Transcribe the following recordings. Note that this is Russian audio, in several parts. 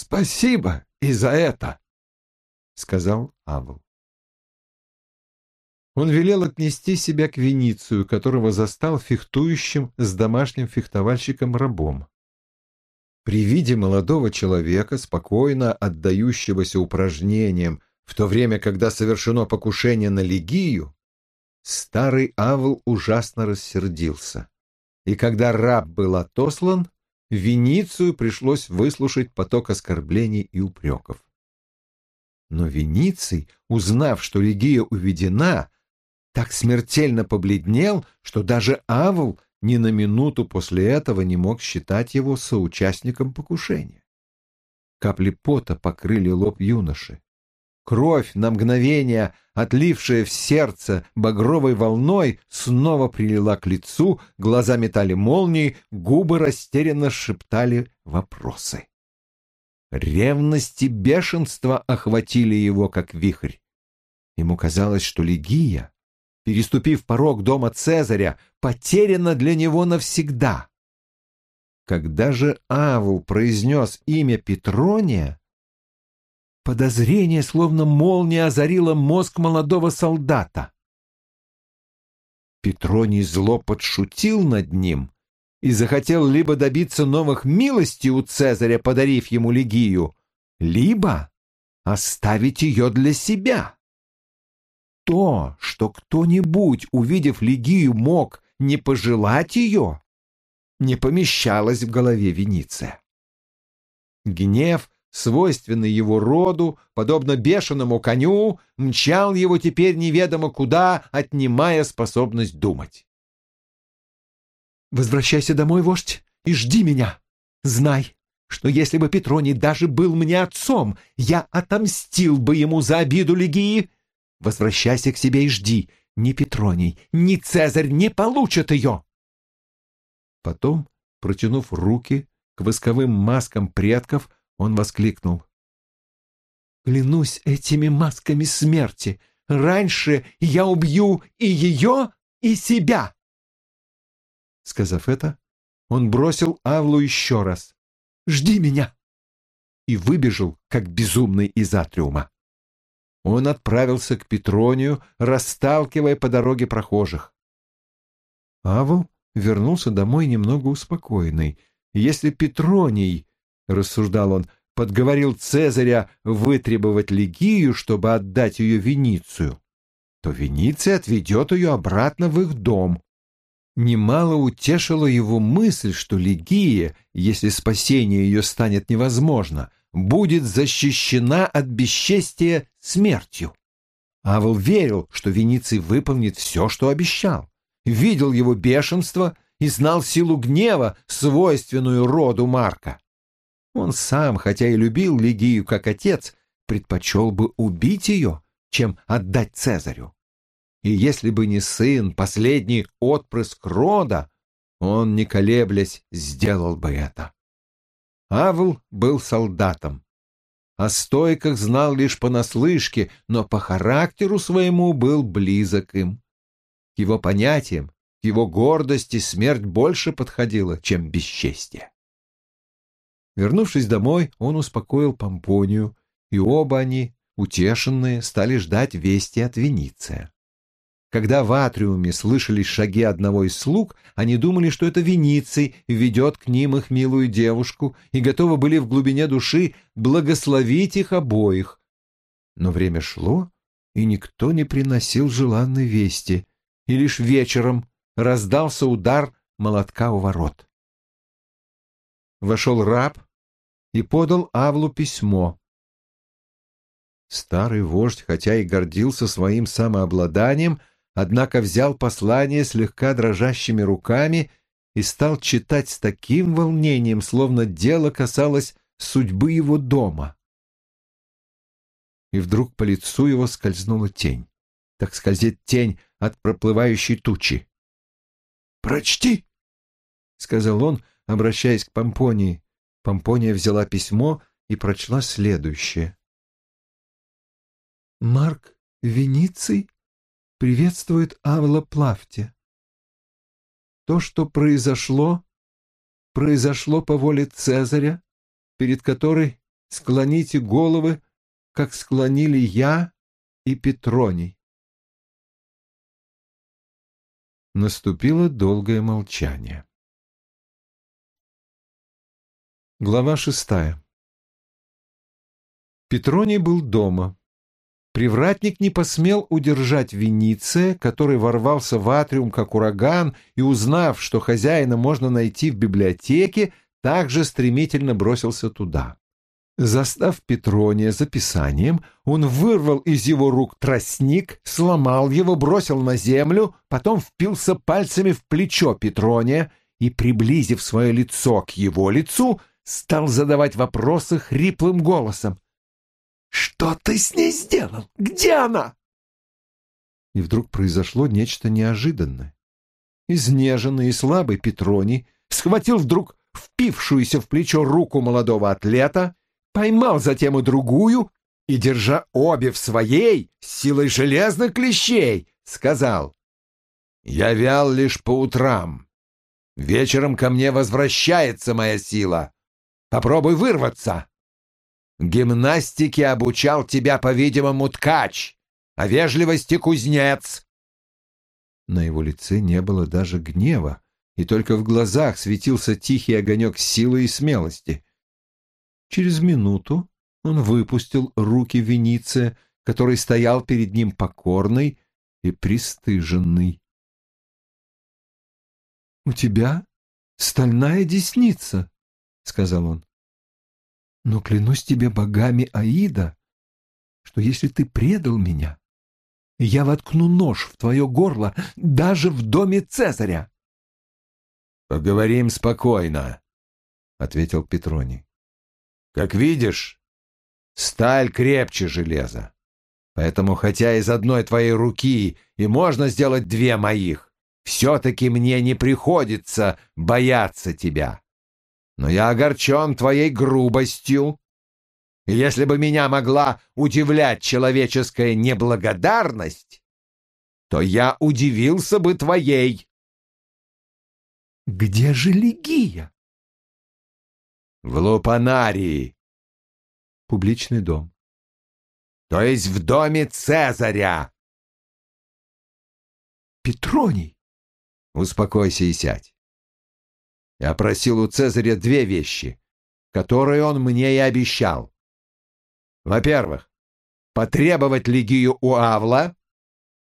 Спасибо и за это, — сказал Авл. Он велел отнести себя к Веницию, которого застал фехтующим с домашним фехтовальщиком-рабом. При виде молодого человека, спокойно отдающегося упражнениям, в то время, когда совершено покушение на Легию, старый Авл ужасно рассердился. И когда раб был отослан, Веницию пришлось выслушать поток оскорблений и упреков. Но Вениций, узнав, что Легия уведена, так смертельно побледнел, что даже Авл ни на минуту после этого не мог считать его соучастником покушения. Капли пота покрыли лоб юноши. Кровь, на мгновение отлившая в сердце багровой волной, снова прилила к лицу, глаза метали молнии, губы растерянно шептали вопросы. Ревность и бешенство охватили его, как вихрь. Ему казалось, что Легия переступив порог дома Цезаря, потеряна для него навсегда. Когда же Авул произнес имя Петрония, подозрение, словно молния, озарило мозг молодого солдата. Петроний зло подшутил над ним и захотел либо добиться новых милостей у Цезаря, подарив ему легию, либо оставить ее для себя то, что кто-нибудь, увидев Легию, мог не пожелать ее, не помещалось в голове Вениция. Гнев, свойственный его роду, подобно бешеному коню, мчал его теперь неведомо куда, отнимая способность думать. «Возвращайся домой, вождь, и жди меня. Знай, что если бы Петроний даже был мне отцом, я отомстил бы ему за обиду Легии Возвращайся к себе и жди. Ни Петроний, ни Цезарь не получат ее. Потом, протянув руки к восковым маскам предков, он воскликнул. «Клянусь этими масками смерти! Раньше я убью и ее, и себя!» Сказав это, он бросил Авлу еще раз. «Жди меня!» и выбежал, как безумный из атриума он отправился к Петронию, расталкивая по дороге прохожих. Авл вернулся домой немного успокоенный. Если Петроний, — рассуждал он, — подговорил Цезаря вытребовать Легию, чтобы отдать ее Веницию, то Вениция отведет ее обратно в их дом. Немало утешила его мысль, что Легия, если спасение ее станет невозможно, будет защищена от бесчестия смертью. Авел верил, что Вениций выполнит все, что обещал. Видел его бешенство и знал силу гнева, свойственную роду Марка. Он сам, хотя и любил Лигию как отец, предпочел бы убить ее, чем отдать Цезарю. И если бы не сын, последний отпрыск рода, он, не колеблясь, сделал бы это. Авл был солдатом. О стойках знал лишь понаслышке, но по характеру своему был близок им. К его понятиям, к его гордости смерть больше подходила, чем бесчестие. Вернувшись домой, он успокоил Помпонию, и оба они, утешенные, стали ждать вести от Вениция. Когда в атриуме слышались шаги одного из слуг, они думали, что это Вениций ведет к ним их милую девушку и готовы были в глубине души благословить их обоих. Но время шло, и никто не приносил желанной вести, и лишь вечером раздался удар молотка у ворот. Вошел раб и подал Авлу письмо. Старый вождь, хотя и гордился своим самообладанием, однако взял послание слегка дрожащими руками и стал читать с таким волнением, словно дело касалось судьбы его дома. И вдруг по лицу его скользнула тень. Так скользит тень от проплывающей тучи. «Прочти!» — сказал он, обращаясь к Помпонии. Помпония взяла письмо и прочла следующее. «Марк Вениций приветствует Авла Плавте. То, что произошло, произошло по воле Цезаря, перед которой склоните головы, как склонили я и Петроний. Наступило долгое молчание. Глава шестая. Петроний был дома. Привратник не посмел удержать Вениция, который ворвался в атриум как ураган и, узнав, что хозяина можно найти в библиотеке, также стремительно бросился туда. Застав Петрония за писанием, он вырвал из его рук тростник, сломал его, бросил на землю, потом впился пальцами в плечо Петрония и, приблизив свое лицо к его лицу, стал задавать вопросы хриплым голосом. «Что ты с ней сделал? Где она?» И вдруг произошло нечто неожиданное. Изнеженный и слабый Петроний схватил вдруг впившуюся в плечо руку молодого атлета, поймал затем и другую и, держа обе в своей, силой железных клещей, сказал, «Я вял лишь по утрам. Вечером ко мне возвращается моя сила. Попробуй вырваться. Гимнастике обучал тебя, по-видимому, ткач, а вежливости кузнец». На его лице не было даже гнева, и только в глазах светился тихий огонек силы и смелости. Через минуту он выпустил руки Вениция, который стоял перед ним покорный и пристыженный. «У тебя стальная десница», — сказал он. «Но клянусь тебе богами Аида, что если ты предал меня, я воткну нож в твое горло даже в доме Цезаря». «Поговорим спокойно», — ответил Петроний. «Как видишь, сталь крепче железа. Поэтому, хотя из одной твоей руки и можно сделать две моих, все-таки мне не приходится бояться тебя. Но я огорчен твоей грубостью. И если бы меня могла удивлять человеческая неблагодарность, то я удивился бы твоей. Где же Лигия? В Лупанарии. Публичный дом. То есть в доме Цезаря. Петроний. Успокойся и сядь. Я просил у Цезаря две вещи, которые он мне и обещал. Во-первых, потребовать Лигию у Авла,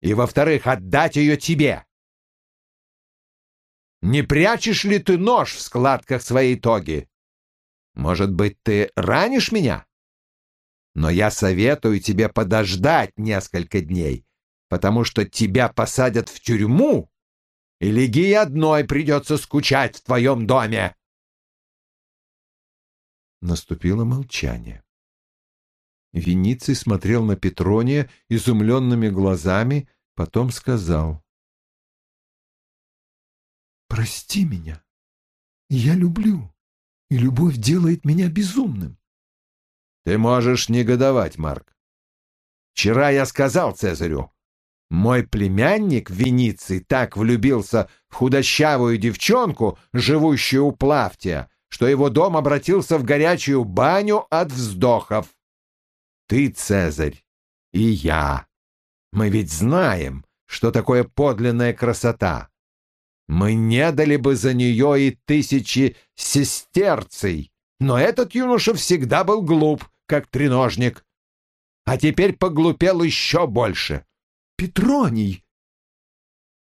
и, во-вторых, отдать ее тебе. Не прячешь ли ты нож в складках своей тоги? Может быть, ты ранишь меня? Но я советую тебе подождать несколько дней, потому что тебя посадят в тюрьму, и Лигии одной придется скучать в твоем доме. Наступило молчание. Вениций смотрел на Петрония изумленными глазами, потом сказал. Прости меня. Я люблю, и любовь делает меня безумным. Ты можешь негодовать, Марк. Вчера я сказал Цезарю, мой племянник в Венеции так влюбился в худощавую девчонку, живущую у Плавтия, что его дом обратился в горячую баню от вздохов. Ты, Цезарь, и я. Мы ведь знаем, что такое подлинная красота. Мы не дали бы за нее и тысячи сестерций, но этот юноша всегда был глуп, как треножник, а теперь поглупел еще больше. Петроний!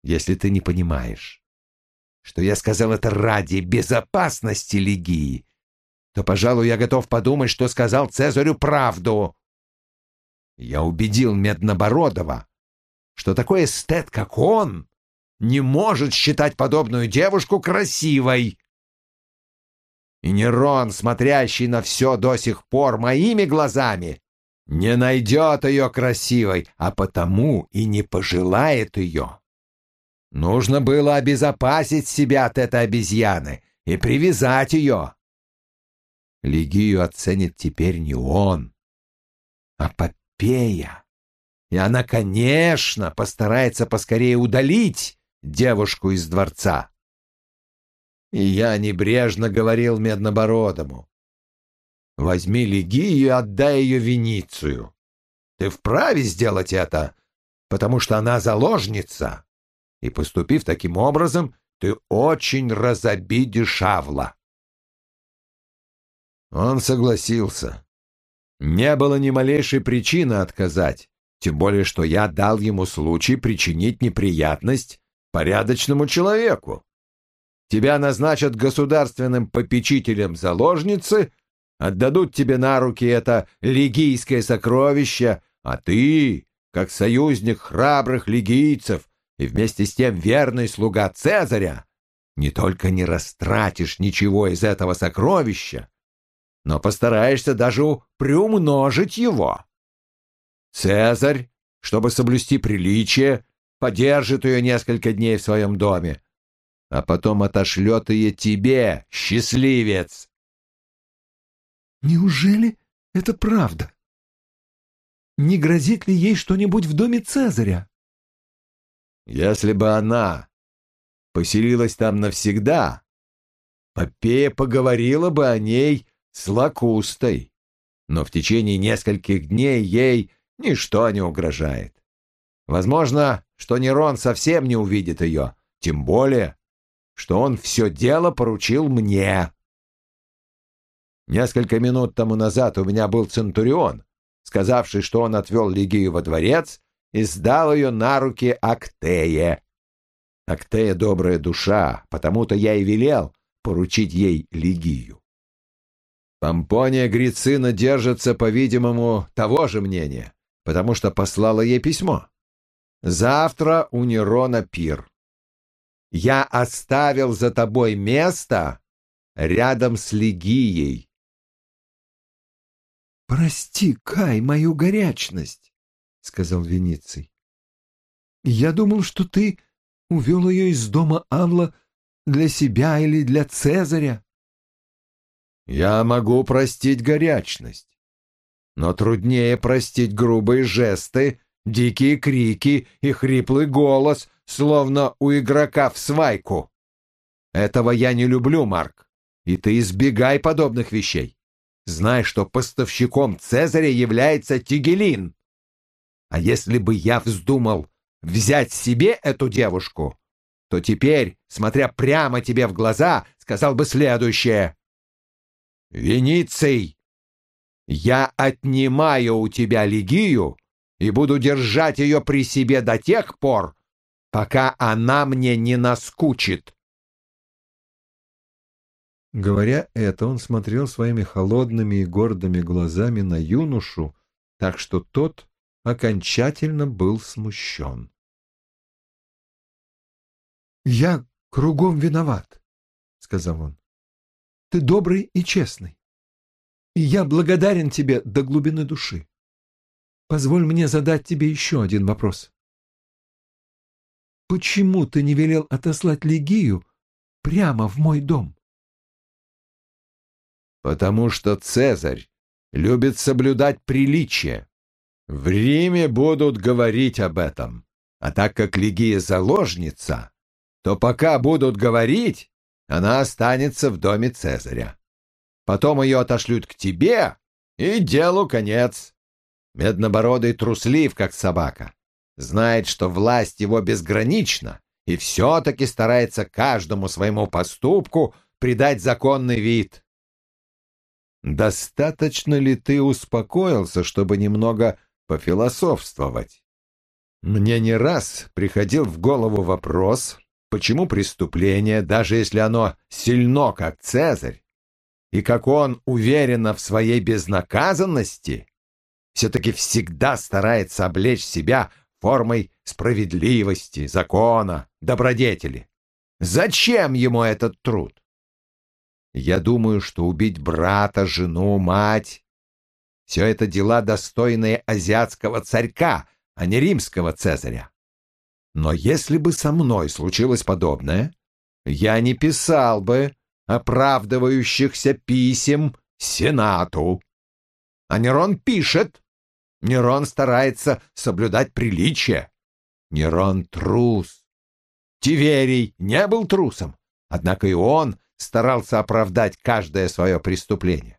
Если ты не понимаешь, что я сказал это ради безопасности Лигии, то, пожалуй, я готов подумать, что сказал Цезарю правду. Я убедил Меднобородова, что такой эстет, как он, не может считать подобную девушку красивой. И Нерон, смотрящий на все до сих пор моими глазами, не найдет ее красивой, а потому и не пожелает ее. Нужно было обезопасить себя от этой обезьяны и привязать ее. Лигию оценит теперь не он, а Попея. И она, конечно, постарается поскорее удалить девушку из дворца. И я небрежно говорил Меднобородому. Возьми Легию и отдай ее Веницию. Ты вправе сделать это, потому что она заложница. И, поступив таким образом, ты очень разобидишь Авла. Он согласился. Не было ни малейшей причины отказать, тем более что я дал ему случай причинить неприятность порядочному человеку. Тебя назначат государственным попечителем заложницы, отдадут тебе на руки это лигийское сокровище, а ты, как союзник храбрых лигийцев и вместе с тем верный слуга Цезаря, не только не растратишь ничего из этого сокровища, но постараешься даже приумножить его. Цезарь, чтобы соблюсти приличие, подержит ее несколько дней в своем доме, а потом отошлет ее тебе, счастливец. Неужели это правда? Не грозит ли ей что-нибудь в доме Цезаря? Если бы она поселилась там навсегда, Попея поговорила бы о ней с Лакустой, но в течение нескольких дней ей ничто не угрожает. Возможно, что Нерон совсем не увидит ее, тем более, что он все дело поручил мне. Несколько минут тому назад у меня был Центурион, сказавший, что он отвел Лигию во дворец и сдал ее на руки Актее. Актея добрая душа, потому-то я и велел поручить ей Лигию. Помпония Грицина держится, по-видимому, того же мнения, потому что послала ей письмо. Завтра у Нерона пир. Я оставил за тобой место рядом с Лигией. «Прости, Кай, мою горячность», — сказал Вениций. «Я думал, что ты увел ее из дома Анла для себя или для Цезаря». «Я могу простить горячность, но труднее простить грубые жесты дикие крики и хриплый голос, словно у игрока в свайку. Этого я не люблю, Марк, и ты избегай подобных вещей. Знай, что поставщиком Цезаря является Тигелин. А если бы я вздумал взять себе эту девушку, то теперь, смотря прямо тебе в глаза, сказал бы следующее. «Вениций, я отнимаю у тебя Лигию и буду держать ее при себе до тех пор, пока она мне не наскучит. Говоря это, он смотрел своими холодными и гордыми глазами на юношу, так что тот окончательно был смущен. «Я кругом виноват», — сказал он. «Ты добрый и честный, и я благодарен тебе до глубины души. Позволь мне задать тебе еще один вопрос. Почему ты не велел отослать Легию прямо в мой дом? Потому что Цезарь любит соблюдать приличие. В Риме будут говорить об этом. А так как Легия заложница, то пока будут говорить, она останется в доме Цезаря. Потом ее отошлют к тебе, и делу конец. Меднобородый труслив, как собака. Знает, что власть его безгранична, и все-таки старается каждому своему поступку придать законный вид. Достаточно ли ты успокоился, чтобы немного пофилософствовать? Мне не раз приходил в голову вопрос, почему преступление, даже если оно сильно, как Цезарь, и как он уверенно в своей безнаказанности, все-таки всегда старается облечь себя формой справедливости, закона, добродетели. Зачем ему этот труд? Я думаю, что убить брата, жену, мать — все это дела, достойные азиатского царька, а не римского цезаря. Но если бы со мной случилось подобное, я не писал бы оправдывающихся писем Сенату. А Нерон пишет, Нерон старается соблюдать приличие. Нерон трус. Тиверий не был трусом, однако и он старался оправдать каждое свое преступление.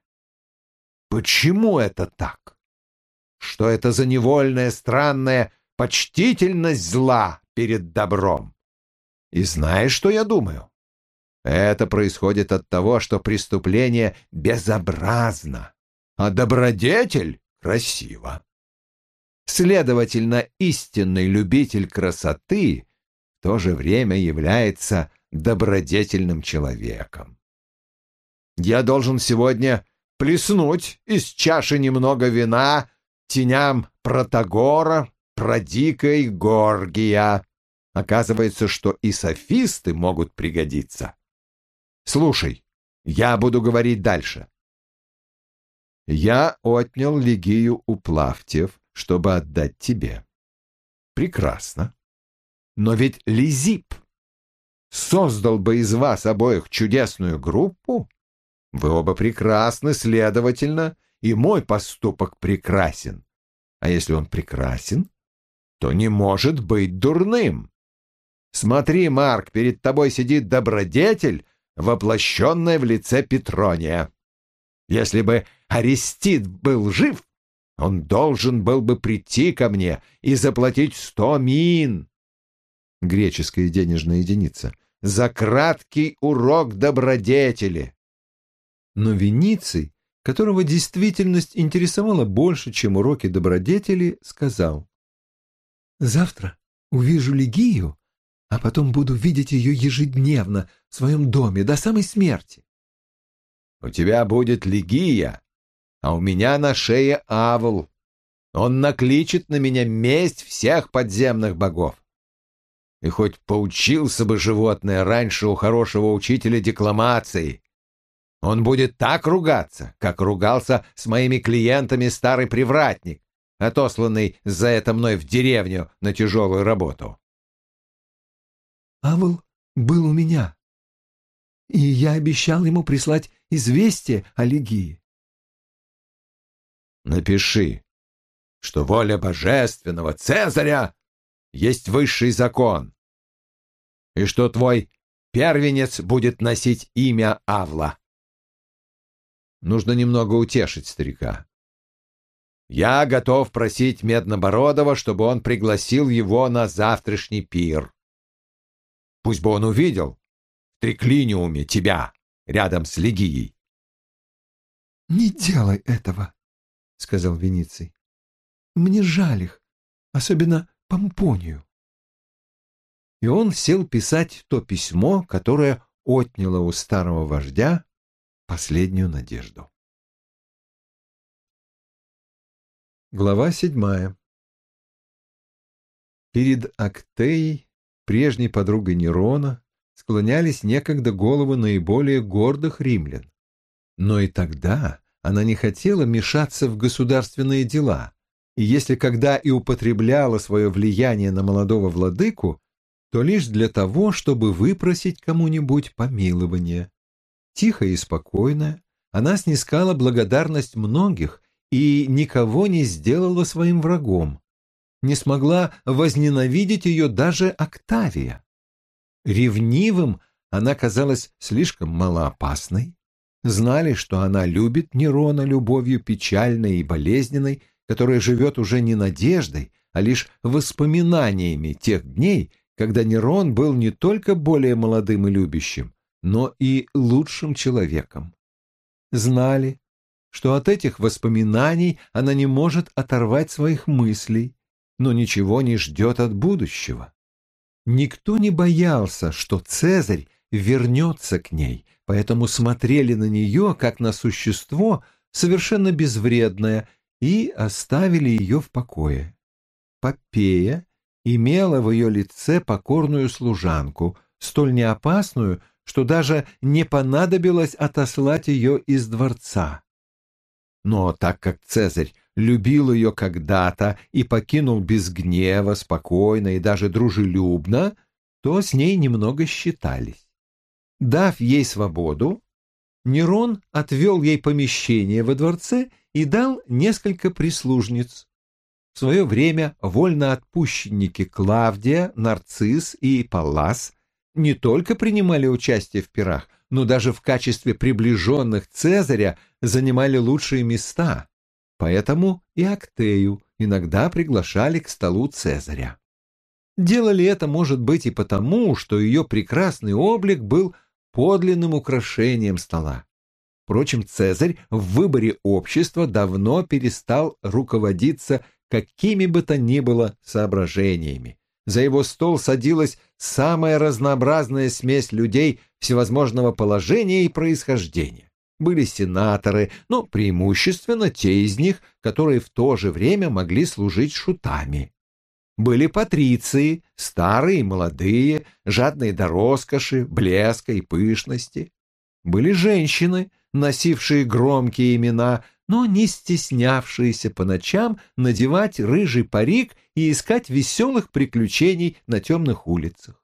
Почему это так? Что это за невольная, странная почтительность зла перед добром? И знаешь, что я думаю? Это происходит от того, что преступление безобразно, а добродетель красиво. Следовательно, истинный любитель красоты в то же время является добродетельным человеком. Я должен сегодня плеснуть из чаши немного вина теням Протагора, Продика и Горгия. Оказывается, что и софисты могут пригодиться. Слушай, я буду говорить дальше. Я отнял Лигию у Плавтев, чтобы отдать тебе. Прекрасно. Но ведь Лизип создал бы из вас обоих чудесную группу. Вы оба прекрасны, следовательно, и мой поступок прекрасен. А если он прекрасен, то не может быть дурным. Смотри, Марк, перед тобой сидит добродетель, воплощенная в лице Петрония. Если бы Арестит был жив, он должен был бы прийти ко мне и заплатить сто мин, греческая денежная единица, за краткий урок добродетели. Но Вениций, которого действительность интересовала больше, чем уроки добродетели, сказал, «Завтра увижу Лигию, а потом буду видеть ее ежедневно в своем доме до самой смерти». «У тебя будет Лигия, а у меня на шее Авл. Он накличет на меня месть всех подземных богов. И хоть поучился бы животное раньше у хорошего учителя декламации, он будет так ругаться, как ругался с моими клиентами старый привратник, отосланный за это мной в деревню на тяжелую работу. Авл был у меня, и я обещал ему прислать известие о Лигии. Напиши, что воля божественного Цезаря есть высший закон, и что твой первенец будет носить имя Авла. Нужно немного утешить старика. Я готов просить Меднобородова, чтобы он пригласил его на завтрашний пир. Пусть бы он увидел в триклиниуме тебя рядом с Легией. — Не делай этого, — сказал Вениций. Мне жаль их, особенно Помпонию. И он сел писать то письмо, которое отняло у старого вождя последнюю надежду. Глава седьмая Перед Актеей, прежней подругой Нерона, склонялись некогда головы наиболее гордых римлян. Но и тогда она не хотела мешаться в государственные дела, и если когда и употребляла свое влияние на молодого владыку, то лишь для того, чтобы выпросить кому-нибудь помилование. Тихо и спокойно она снискала благодарность многих и никого не сделала своим врагом. Не смогла возненавидеть ее даже Октавия. Ревнивым она казалась слишком малоопасной. Знали, что она любит Нерона любовью печальной и болезненной, которая живет уже не надеждой, а лишь воспоминаниями тех дней, когда Нерон был не только более молодым и любящим, но и лучшим человеком. Знали, что от этих воспоминаний она не может оторвать своих мыслей, но ничего не ждет от будущего. Никто не боялся, что Цезарь вернется к ней, поэтому смотрели на нее как на существо совершенно безвредное и оставили ее в покое. Попея имела в ее лице покорную служанку, столь неопасную, что даже не понадобилось отослать ее из дворца. Но так как Цезарь любил ее когда-то и покинул без гнева, спокойно и даже дружелюбно, то с ней немного считались. Дав ей свободу, Нерон отвел ей помещение во дворце и дал несколько прислужниц. В свое время вольноотпущенники Клавдия, Нарцисс и Паллас не только принимали участие в пирах, но даже в качестве приближенных Цезаря занимали лучшие места, поэтому и Актею иногда приглашали к столу Цезаря. Делали это, может быть, и потому, что ее прекрасный облик был подлинным украшением стола. Впрочем, Цезарь в выборе общества давно перестал руководиться какими бы то ни было соображениями. За его стол садилась самая разнообразная смесь людей всевозможного положения и происхождения. Были сенаторы, но преимущественно те из них, которые в то же время могли служить шутами. Были патриции, старые и молодые, жадные до роскоши, блеска и пышности. Были женщины, носившие громкие имена, но не стеснявшиеся по ночам надевать рыжий парик и искать веселых приключений на темных улицах.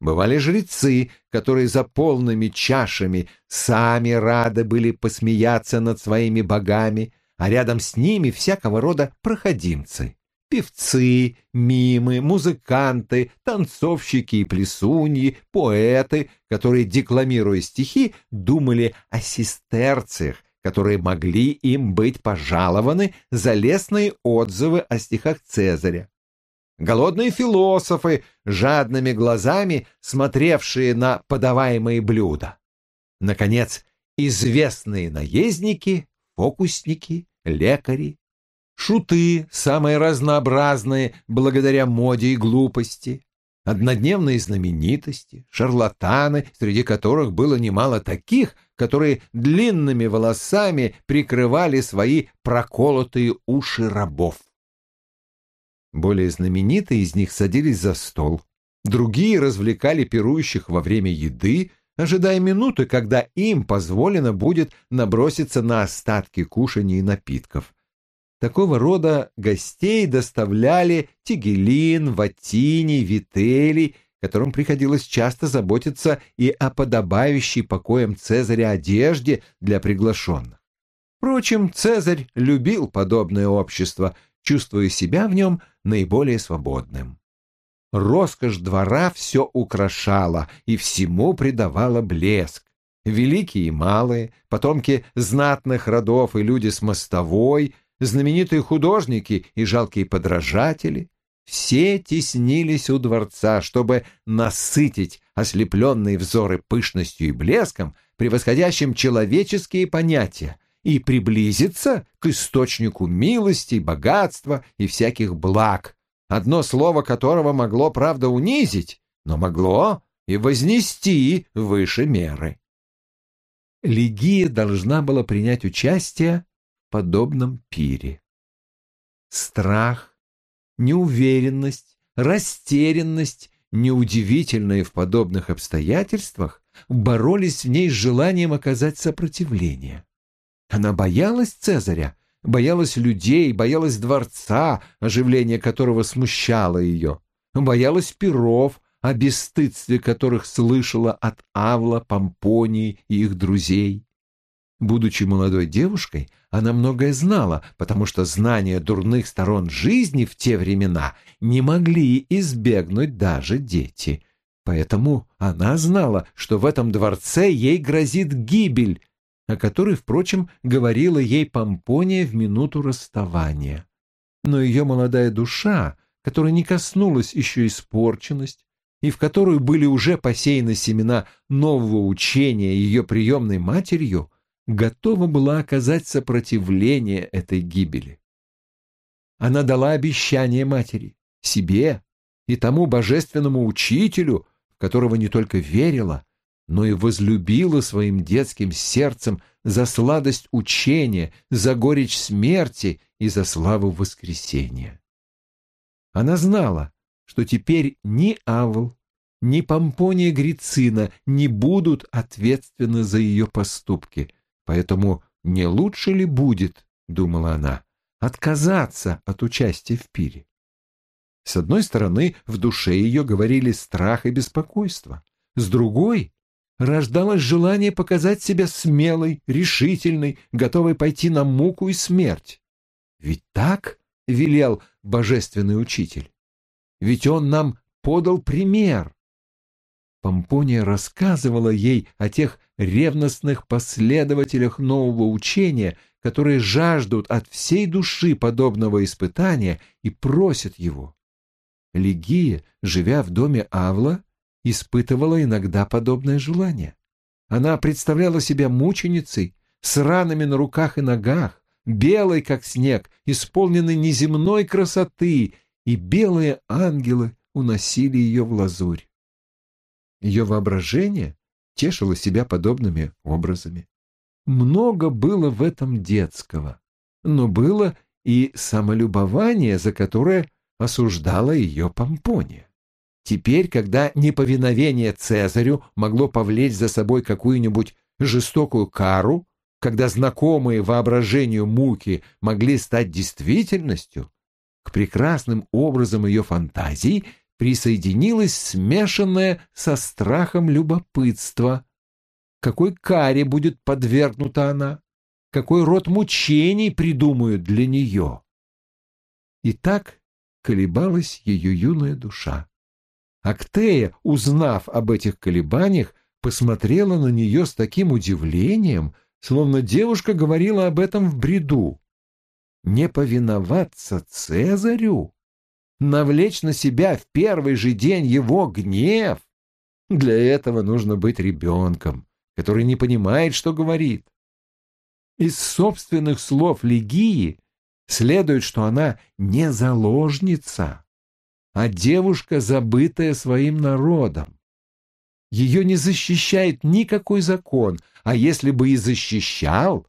Бывали жрецы, которые за полными чашами сами рады были посмеяться над своими богами, а рядом с ними всякого рода проходимцы. Певцы, мимы, музыканты, танцовщики и плесуньи, поэты, которые, декламируя стихи, думали о сестерциях, которые могли им быть пожалованы за лестные отзывы о стихах Цезаря. Голодные философы, жадными глазами смотревшие на подаваемые блюда. Наконец, известные наездники, фокусники, лекари, шуты, самые разнообразные благодаря моде и глупости, однодневные знаменитости, шарлатаны, среди которых было немало таких, которые длинными волосами прикрывали свои проколотые уши рабов. Более знаменитые из них садились за стол, другие развлекали пирующих во время еды, ожидая минуты, когда им позволено будет наброситься на остатки кушаний и напитков, Такого рода гостей доставляли Тигелин, Ватини, Вителий, которым приходилось часто заботиться и о подобающей покоям Цезаря одежде для приглашенных. Впрочем, Цезарь любил подобное общество, чувствуя себя в нем наиболее свободным. Роскошь двора все украшала и всему придавала блеск. Великие и малые, потомки знатных родов и люди с мостовой — знаменитые художники и жалкие подражатели, все теснились у дворца, чтобы насытить ослепленные взоры пышностью и блеском, превосходящим человеческие понятия, и приблизиться к источнику милости, богатства и всяких благ, одно слово которого могло, правда, унизить, но могло и вознести выше меры. Лигия должна была принять участие подобном пире. Страх, неуверенность, растерянность, неудивительные в подобных обстоятельствах, боролись в ней с желанием оказать сопротивление. Она боялась Цезаря, боялась людей, боялась дворца, оживление которого смущало ее, боялась перов, о бесстыдстве которых слышала от Авла, Помпонии и их друзей. Будучи молодой девушкой, она многое знала, потому что знания дурных сторон жизни в те времена не могли избегнуть даже дети. Поэтому она знала, что в этом дворце ей грозит гибель, о которой, впрочем, говорила ей Помпония в минуту расставания. Но ее молодая душа, которой не коснулась еще испорченность, и в которую были уже посеяны семена нового учения ее приемной матерью, готова была оказать сопротивление этой гибели. Она дала обещание матери, себе и тому божественному учителю, в которого не только верила, но и возлюбила своим детским сердцем за сладость учения, за горечь смерти и за славу воскресения. Она знала, что теперь ни Авл, ни Помпония Грицина не будут ответственны за ее поступки — Поэтому не лучше ли будет, думала она, отказаться от участия в пире? С одной стороны, в душе ее говорили страх и беспокойство. С другой рождалось желание показать себя смелой, решительной, готовой пойти на муку и смерть. Ведь так велел божественный учитель. Ведь он нам подал пример. Помпония рассказывала ей о тех ревностных последователях нового учения, которые жаждут от всей души подобного испытания и просят его. Лигия, живя в доме Авла, испытывала иногда подобное желание. Она представляла себя мученицей, с ранами на руках и ногах, белой, как снег, исполненной неземной красоты, и белые ангелы уносили ее в лазурь. Ее воображение тешило себя подобными образами. Много было в этом детского, но было и самолюбование, за которое осуждала ее Помпония. Теперь, когда неповиновение Цезарю могло повлечь за собой какую-нибудь жестокую кару, когда знакомые воображению муки могли стать действительностью, к прекрасным образом ее фантазии присоединилось смешанное со страхом любопытство. Какой каре будет подвергнута она? Какой род мучений придумают для нее? И так колебалась ее юная душа. Актея, узнав об этих колебаниях, посмотрела на нее с таким удивлением, словно девушка говорила об этом в бреду. Не повиноваться Цезарю? Навлечь на себя в первый же день его гнев? Для этого нужно быть ребенком, который не понимает, что говорит. Из собственных слов Легии следует, что она не заложница, а девушка, забытая своим народом. Ее не защищает никакой закон, а если бы и защищал,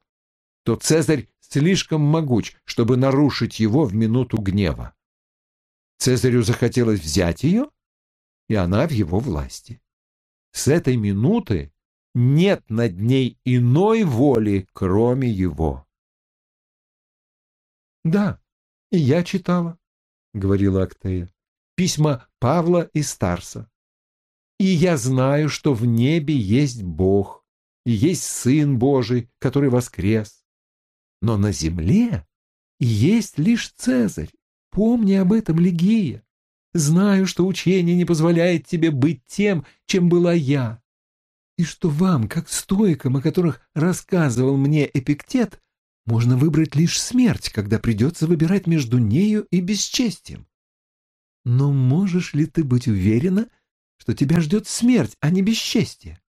то Цезарь слишком могуч, чтобы нарушить его в минуту гнева. Цезарю захотелось взять ее, и она в его власти. С этой минуты нет над ней иной воли, кроме его. «Да, и я читала», — говорила Актея, — «письма Павла и Старса. И я знаю, что в небе есть Бог, и есть Сын Божий, который воскрес. Но на земле есть лишь Цезарь. Помни об этом, Легия. Знаю, что учение не позволяет тебе быть тем, чем была я, и что вам, как стойкам, о которых рассказывал мне Эпиктет, можно выбрать лишь смерть, когда придется выбирать между нею и бесчестием. Но можешь ли ты быть уверена, что тебя ждет смерть, а не бесчестие?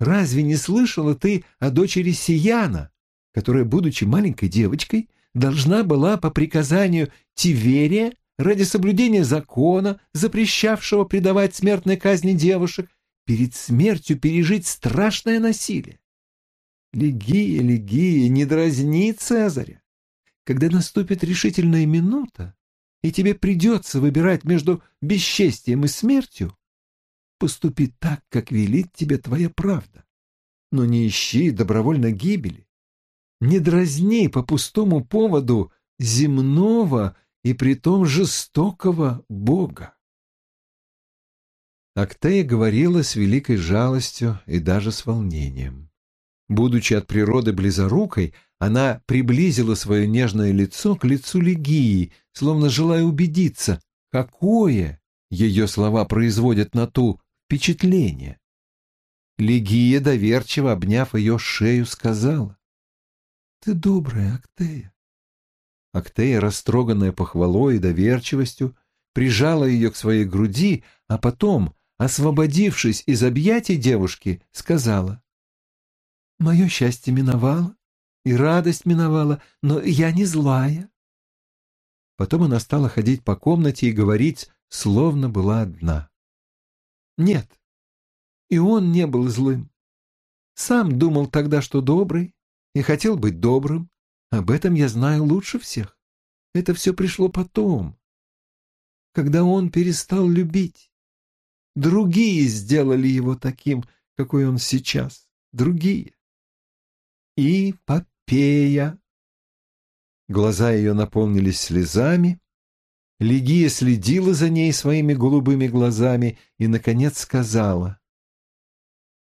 Разве не слышала ты о дочери Сияна, которая, будучи маленькой девочкой, должна была по приказанию Тиверия ради соблюдения закона, запрещавшего предавать смертной казни девушек, перед смертью пережить страшное насилие? Легия, Легия, не дразни Цезаря. Когда наступит решительная минута, и тебе придется выбирать между бесчестием и смертью, поступи так, как велит тебе твоя правда. Но не ищи добровольно гибели. Не дразни по пустому поводу земного и притом жестокого Бога. Актея говорила с великой жалостью и даже с волнением. Будучи от природы близорукой, она приблизила свое нежное лицо к лицу Легии, словно желая убедиться, какое ее слова производят на ту впечатление. Легия, доверчиво обняв ее шею, сказала, «Ты добрая, Актея». Актея, растроганная похвалой и доверчивостью, прижала ее к своей груди, а потом, освободившись из объятий девушки, сказала, Мое счастье миновало, и радость миновала, но я не злая. Потом она стала ходить по комнате и говорить, словно была одна. Нет, и он не был злым. Сам думал тогда, что добрый, и хотел быть добрым. Об этом я знаю лучше всех. Это все пришло потом, когда он перестал любить. Другие сделали его таким, какой он сейчас. Другие и Попея. Глаза ее наполнились слезами. Лигия следила за ней своими голубыми глазами и, наконец, сказала.